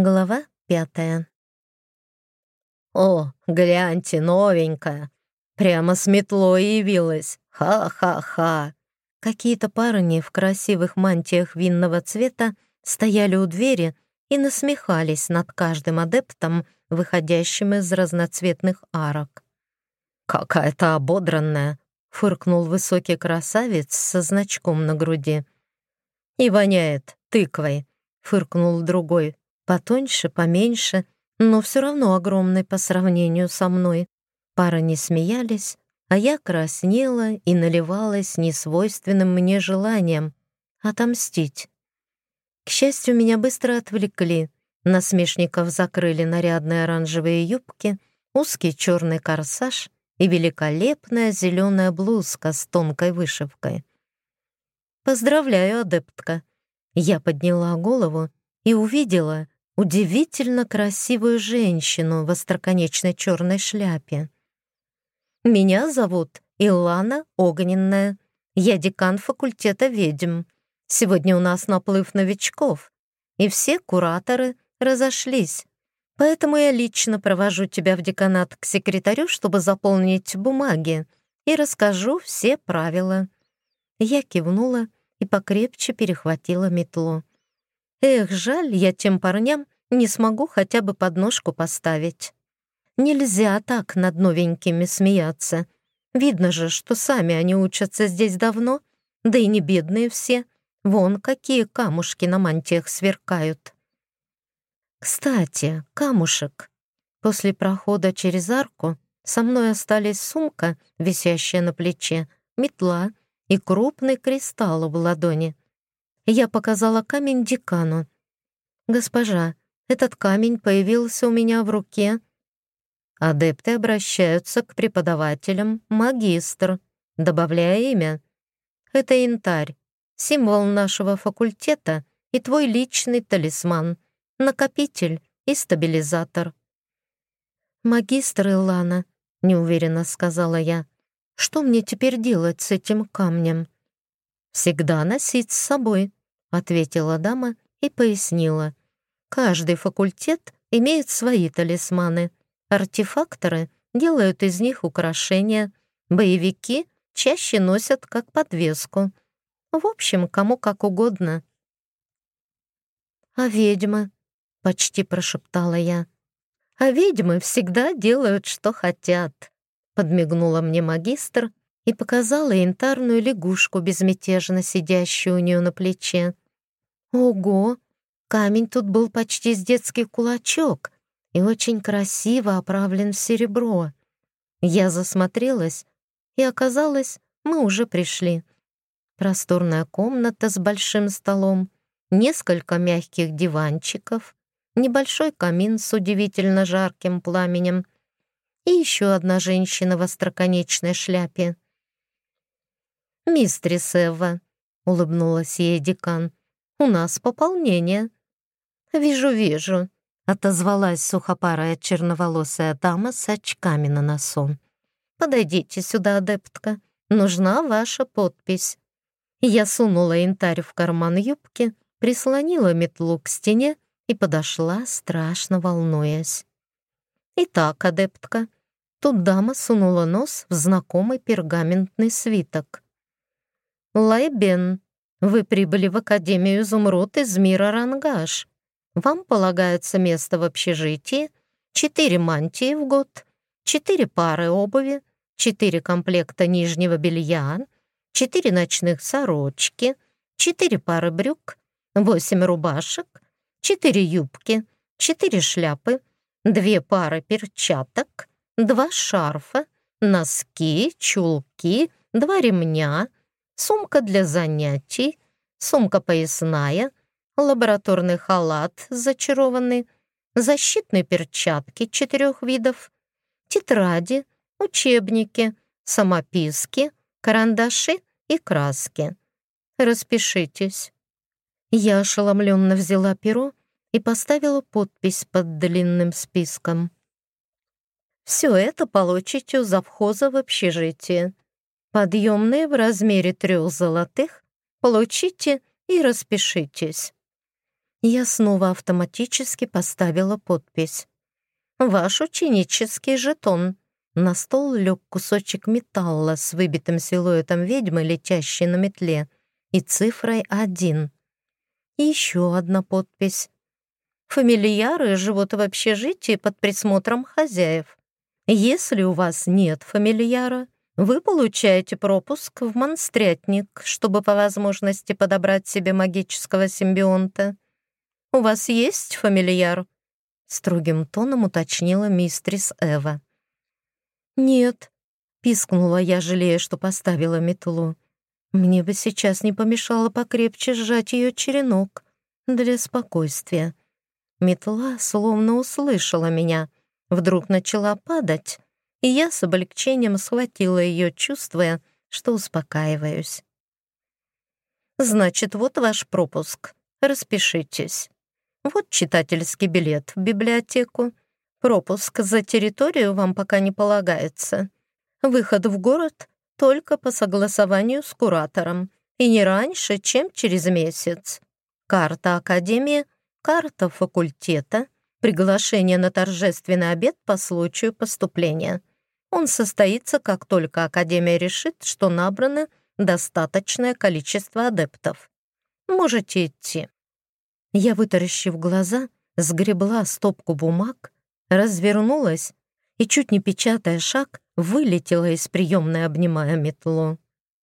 Глава пятая. «О, гляньте, новенькая! Прямо с метлой явилась! Ха-ха-ха!» Какие-то парни в красивых мантиях винного цвета стояли у двери и насмехались над каждым адептом, выходящим из разноцветных арок. «Какая-то ободранная!» — фыркнул высокий красавец со значком на груди. «И воняет тыквой!» — фыркнул другой, Потоньше, поменьше, но все равно огромный по сравнению со мной. Пара не смеялись, а я краснела и наливалась несвойственным мне желанием отомстить. К счастью, меня быстро отвлекли. Насмешников закрыли нарядные оранжевые юбки, узкий черный корсаж и великолепная зеленая блузка с тонкой вышивкой. «Поздравляю, адептка!» Я подняла голову и увидела, удивительно красивую женщину в остроконечной черной шляпе. «Меня зовут Илана Огненная. Я декан факультета ведьм. Сегодня у нас наплыв новичков, и все кураторы разошлись. Поэтому я лично провожу тебя в деканат к секретарю, чтобы заполнить бумаги, и расскажу все правила». Я кивнула и покрепче перехватила метлу. Эх, жаль, я тем парням не смогу хотя бы подножку поставить. Нельзя так над новенькими смеяться. Видно же, что сами они учатся здесь давно, да и не бедные все. Вон какие камушки на мантиях сверкают. Кстати, камушек. После прохода через арку со мной остались сумка, висящая на плече, метла и крупный кристалл в ладони. Я показала камень декану. «Госпожа, этот камень появился у меня в руке». Адепты обращаются к преподавателям «магистр», добавляя имя. «Это янтарь, символ нашего факультета и твой личный талисман, накопитель и стабилизатор». «Магистр Илана», — неуверенно сказала я, — «что мне теперь делать с этим камнем?» «Всегда носить с собой», — ответила дама и пояснила. «Каждый факультет имеет свои талисманы. Артефакторы делают из них украшения, боевики чаще носят как подвеску. В общем, кому как угодно». «А ведьмы?» — почти прошептала я. «А ведьмы всегда делают, что хотят», — подмигнула мне магистр и показала янтарную лягушку, безмятежно сидящую у нее на плече. Ого! Камень тут был почти с детский кулачок и очень красиво оправлен в серебро. Я засмотрелась, и оказалось, мы уже пришли. Просторная комната с большим столом, несколько мягких диванчиков, небольшой камин с удивительно жарким пламенем и еще одна женщина в остроконечной шляпе. «Мистрис Эва», — улыбнулась ей декан, у нас пополнение». «Вижу, вижу», — отозвалась сухопарая черноволосая дама с очками на носу. «Подойдите сюда, адептка. Нужна ваша подпись». Я сунула янтарь в карман юбки, прислонила метлу к стене и подошла, страшно волнуясь. «Итак, адептка». Тут дама сунула нос в знакомый пергаментный свиток. «Лайбен, вы прибыли в Академию Изумруд из мира Рангаш. Вам полагается место в общежитии, четыре мантии в год, четыре пары обуви, четыре комплекта нижнего белья, четыре ночных сорочки, четыре пары брюк, восемь рубашек, четыре юбки, четыре шляпы, две пары перчаток, два шарфа, носки, чулки, два ремня — сумка для занятий, сумка поясная, лабораторный халат зачарованный, защитные перчатки четырех видов, тетради, учебники, самописки, карандаши и краски. Распишитесь. Я ошеломленно взяла перо и поставила подпись под длинным списком. Все это получите у завхоза в общежитии. Подъемные в размере трех золотых получите и распишитесь. Я снова автоматически поставила подпись. «Ваш ученический жетон». На стол лег кусочек металла с выбитым силуэтом ведьмы, летящей на метле, и цифрой один. Еще одна подпись. Фамильяры живут в общежитии под присмотром хозяев. Если у вас нет фамильяра, вы получаете пропуск в монстрятник, чтобы по возможности подобрать себе магического симбионта. У вас есть фамильяр?» Строгим тоном уточнила мистрис Эва. «Нет», — пискнула я, жалея, что поставила метлу. «Мне бы сейчас не помешало покрепче сжать ее черенок для спокойствия». Метла словно услышала меня, вдруг начала падать, и я с облегчением схватила ее, чувствуя, что успокаиваюсь. «Значит, вот ваш пропуск. Распишитесь. Вот читательский билет в библиотеку. Пропуск за территорию вам пока не полагается. Выход в город только по согласованию с куратором и не раньше, чем через месяц. Карта Академии — карта факультета, приглашение на торжественный обед по случаю поступления. Он состоится, как только Академия решит, что набрано достаточное количество адептов. Можете идти. Я, вытаращив глаза, сгребла стопку бумаг, развернулась и, чуть не печатая шаг, вылетела из приемной, обнимая метлу.